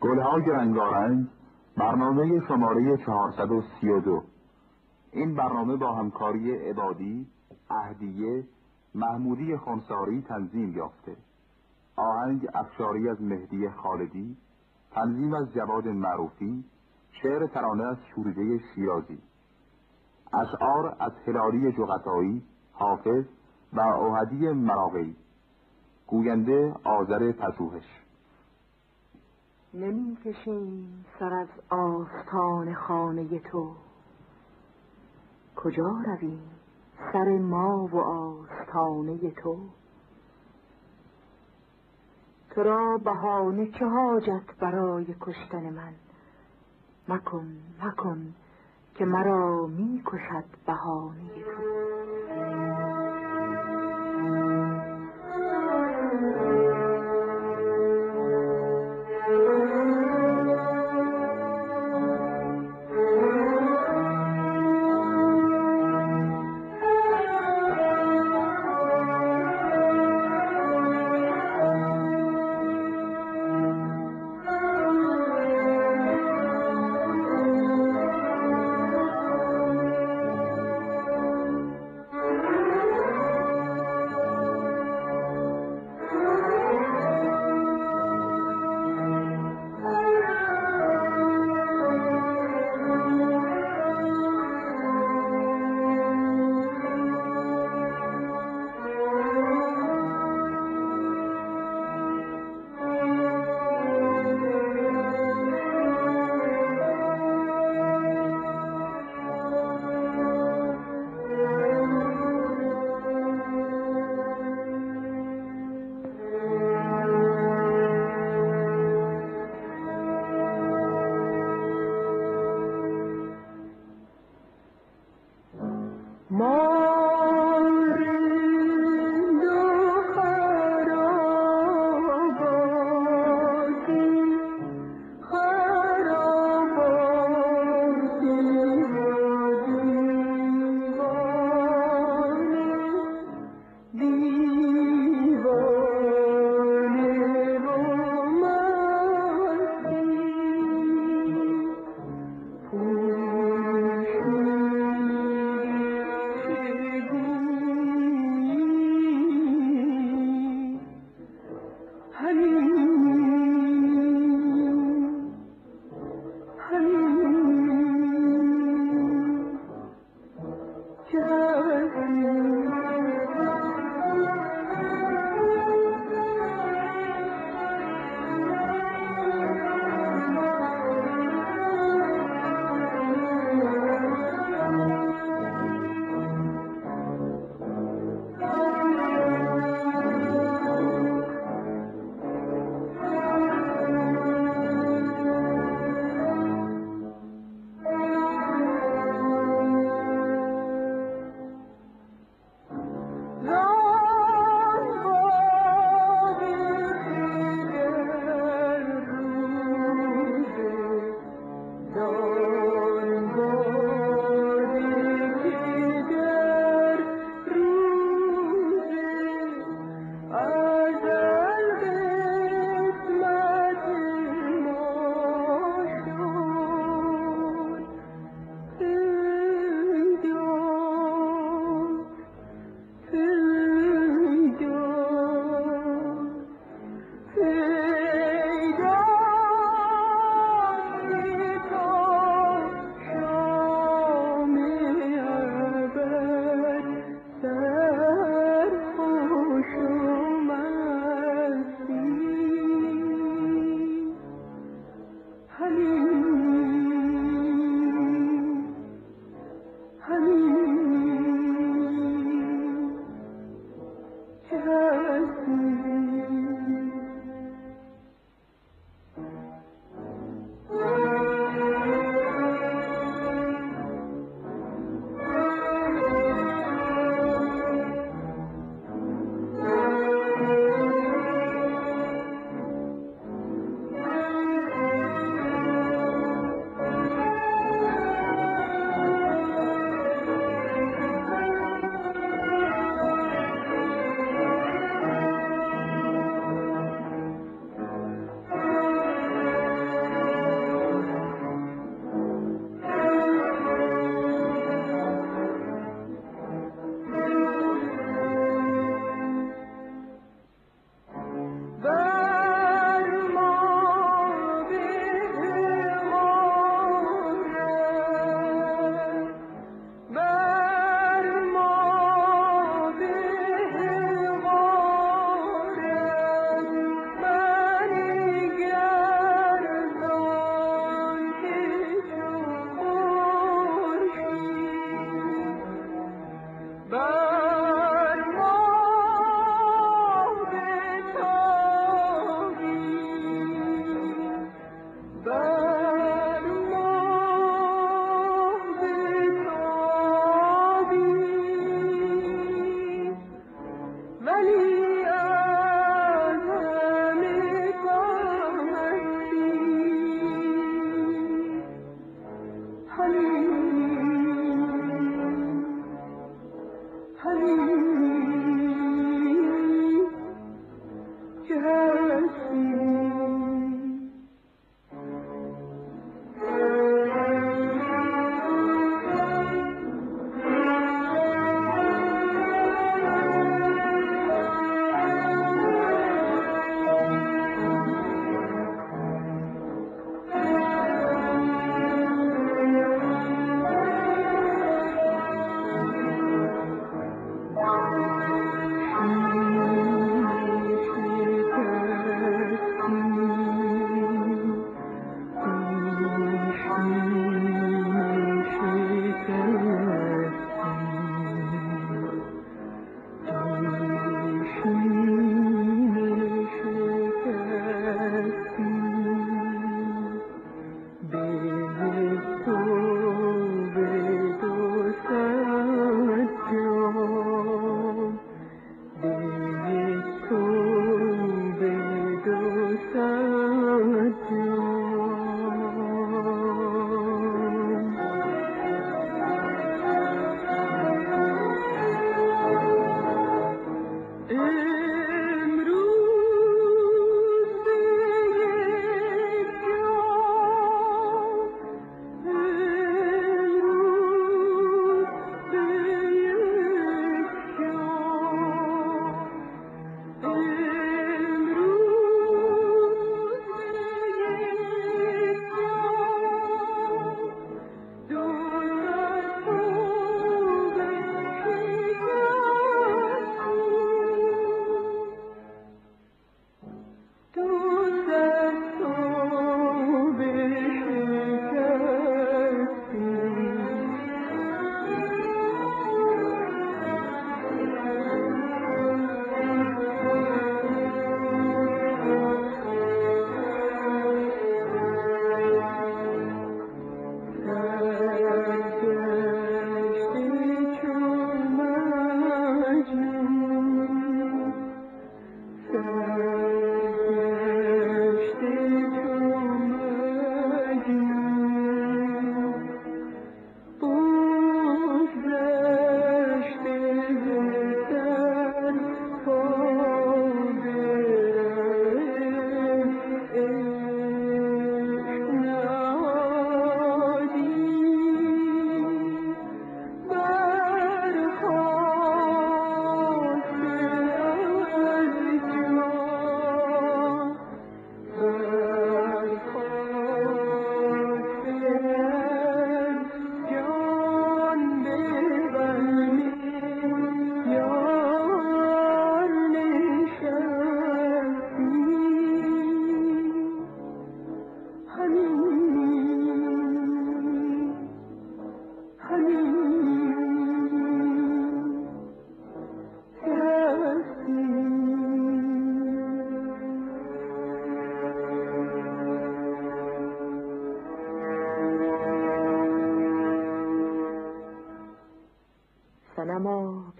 گلهای رنگارنگ برنامه شماره 432 این برنامه با همکاری عبادی، اهدیه، محمودی خونساری تنظیم یافته. آهنگ افشاری از مهدی خالدی تنظیم از جواد معروفی شعر ترانه از شوریده شیرازی. اشعار از هلالی جغتایی حافظ و اوهدی مراغی گوینده آذر پژوهش. نمی کشیم سر از آستان خانه تو. کجا رویم سر ما و آستانه تو؟ تو را بهانه چه حاجت برای کشتن من؟ مکن مکن که مرا می کشد بهانه تو.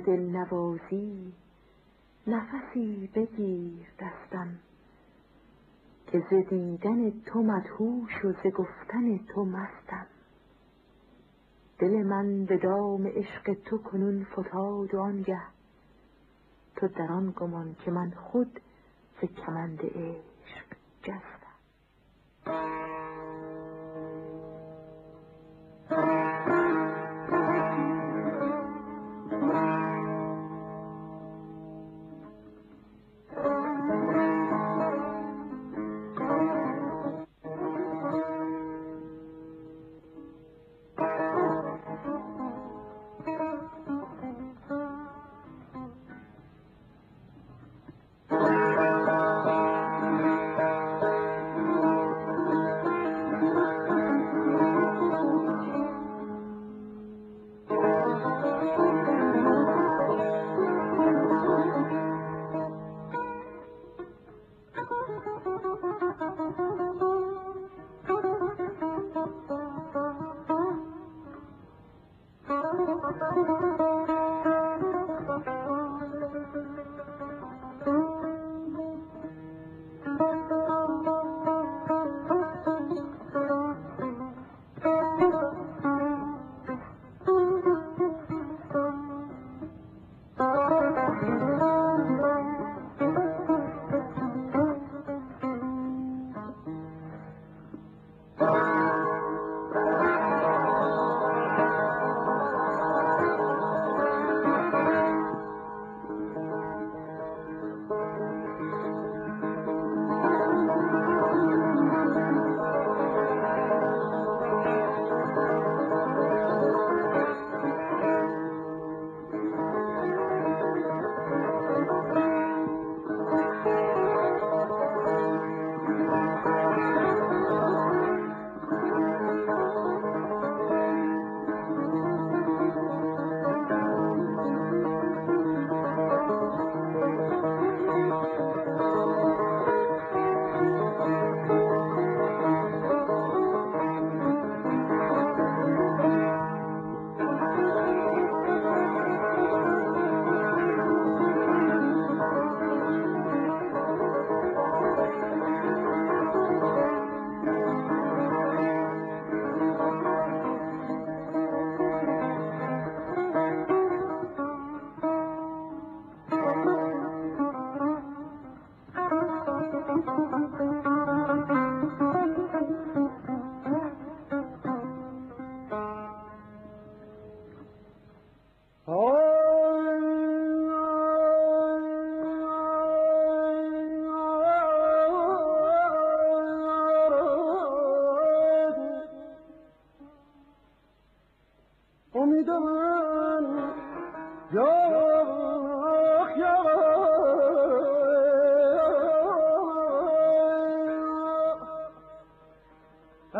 دل نوازی نفسی بگیر دستم. که ز دیدن تو مدهوش و ز گفتن تو مستم. دل من به دام عشق تو کنون فتاد و آنگه. تو در آن گمان که من خود ز کمند عشق جستم.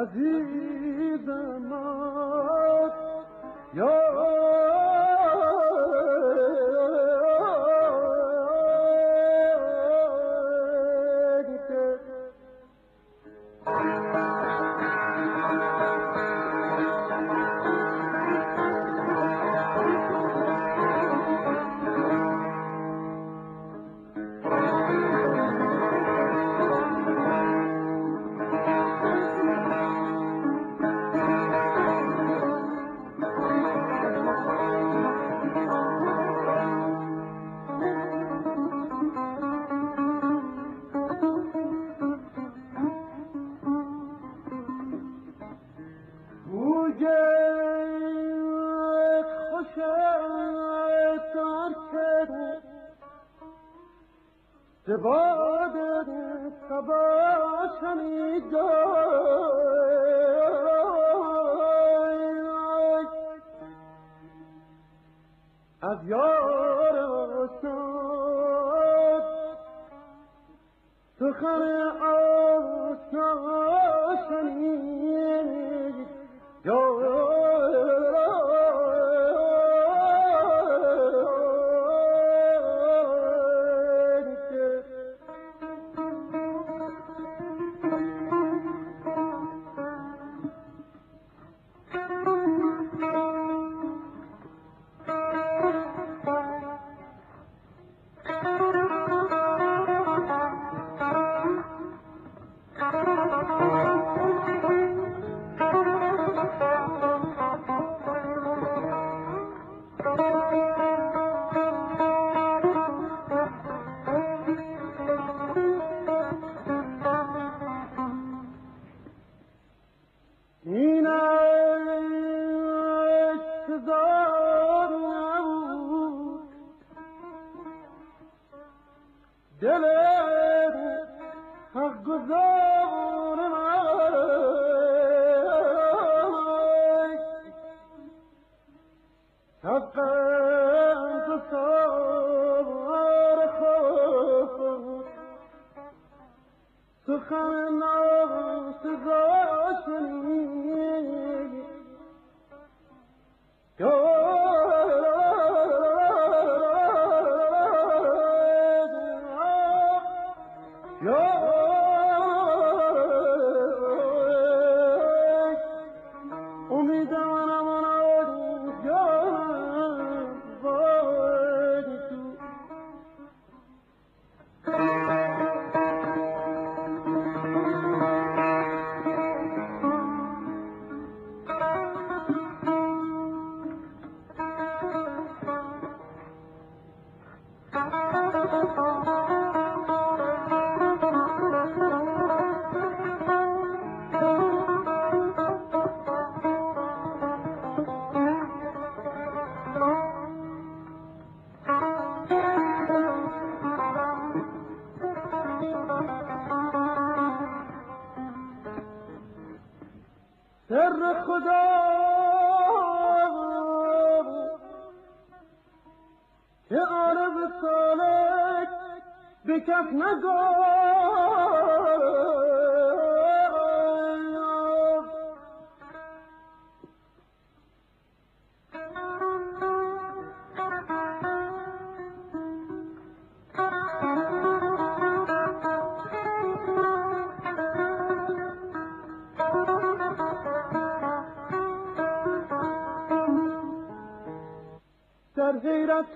عزيز الموت يا ز باد صبا از یار آشاد سخن آشنا شنید. یار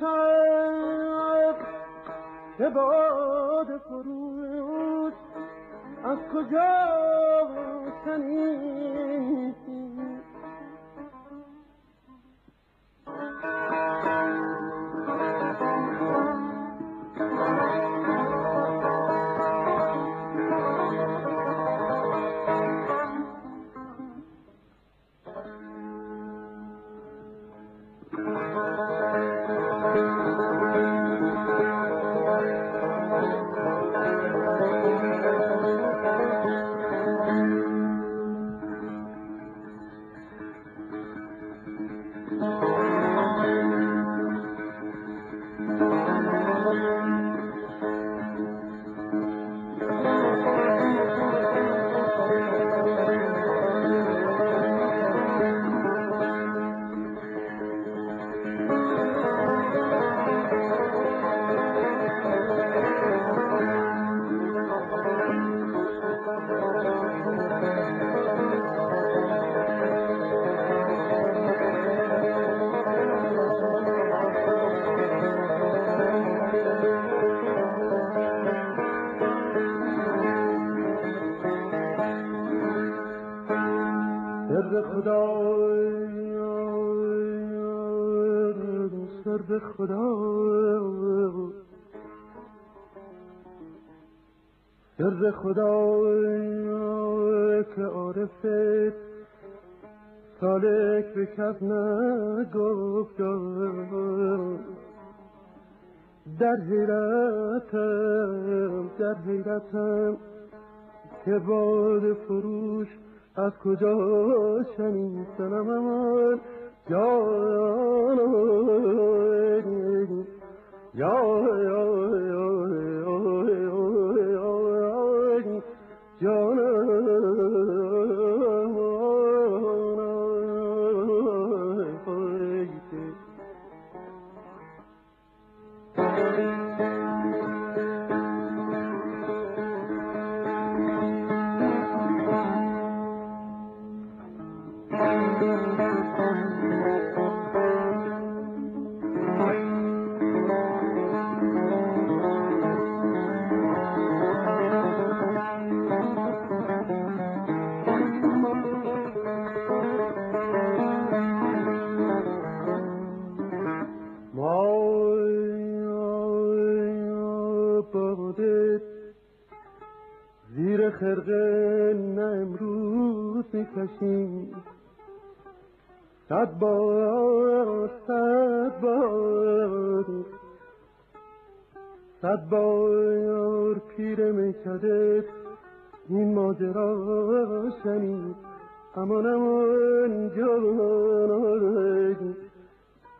شب به باد فروز از کجا سنی سر خدا. سر خدا که عارفت سالک به کف نگفت. در حیرتم در حیرتم که باد فروش از کجا شنید سنم جان خرقه نه امروز می‌کشیم صد بار صد بار صد بار پیر میکده. این ماجرا شنید. امان امان جان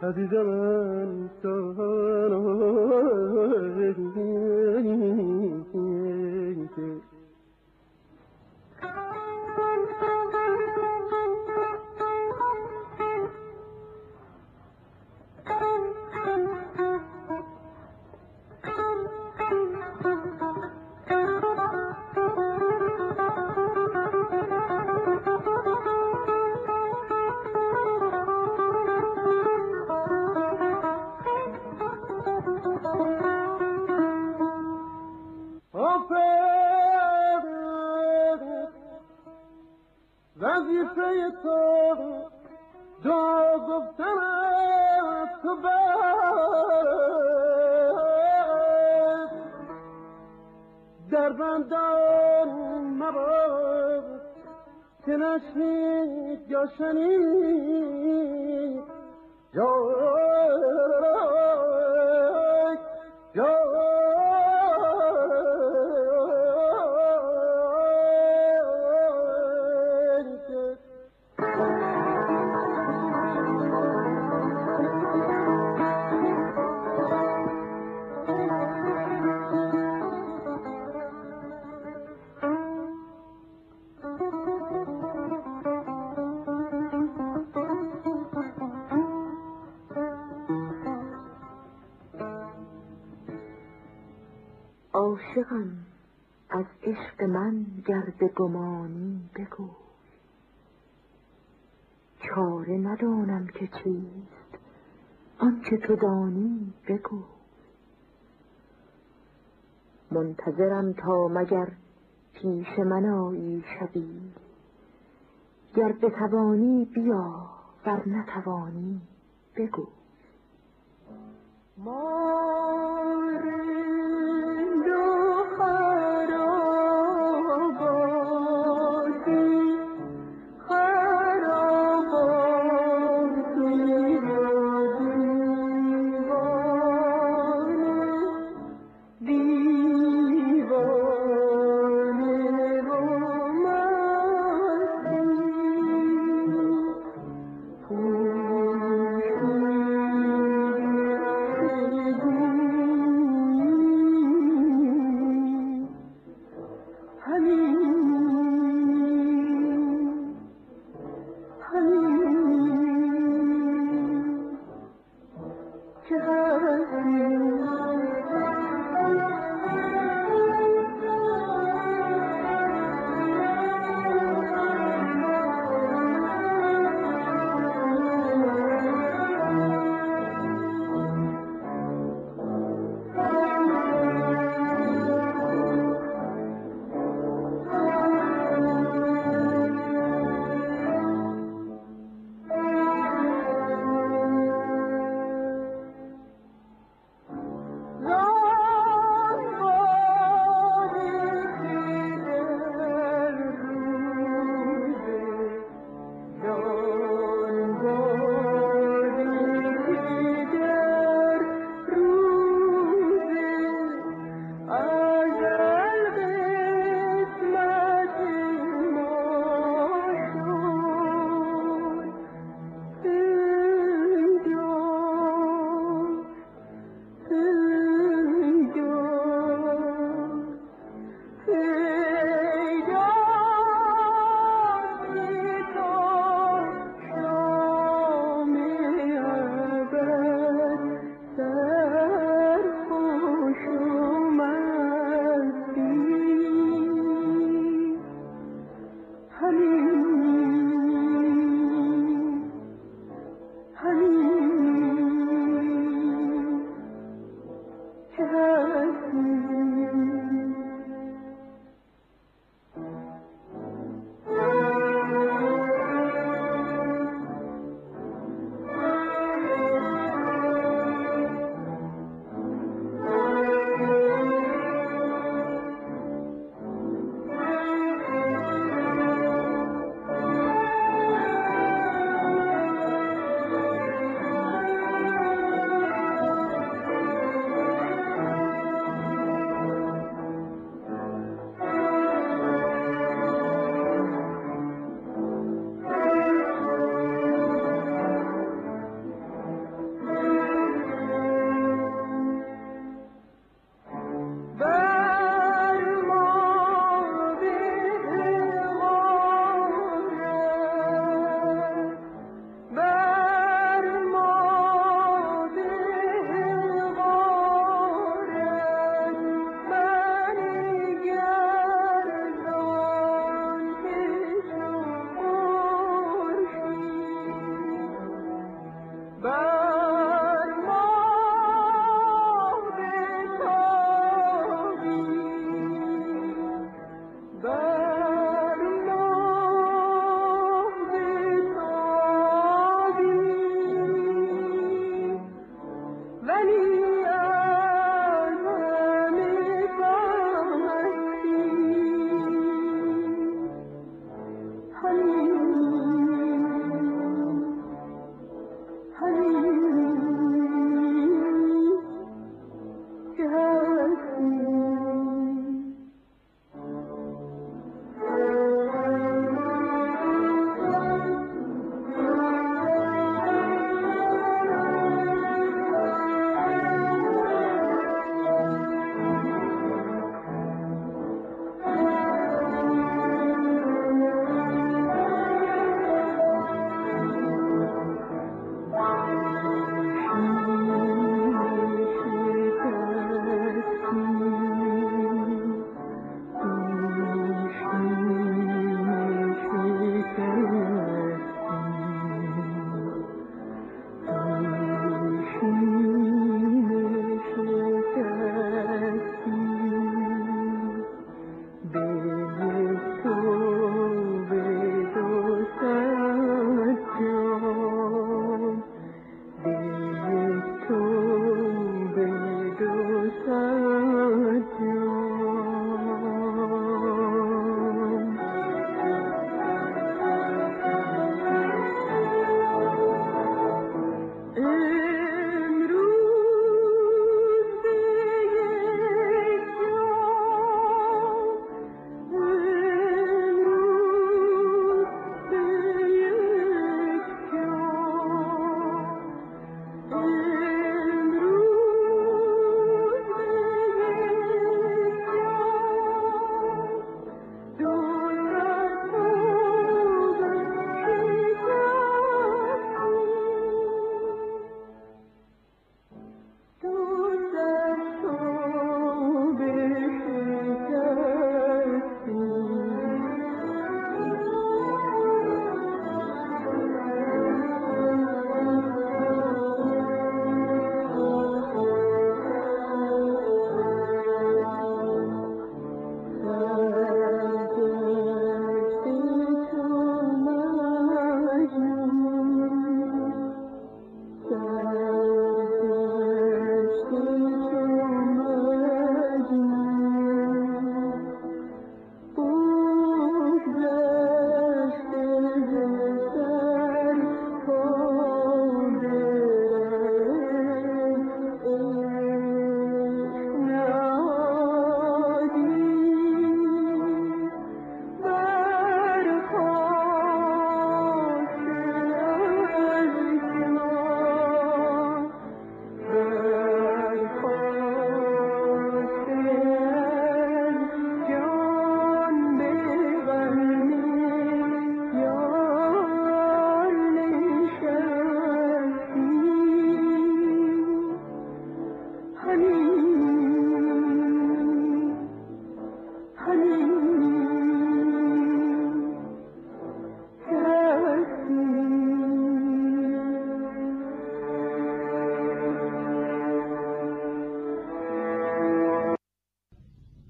عزیز من عاشقم دانی بگو. منتظرم تا مگر پیش من آیی شبی. گر بتوانی بیا ور نتوانی بگو. ماری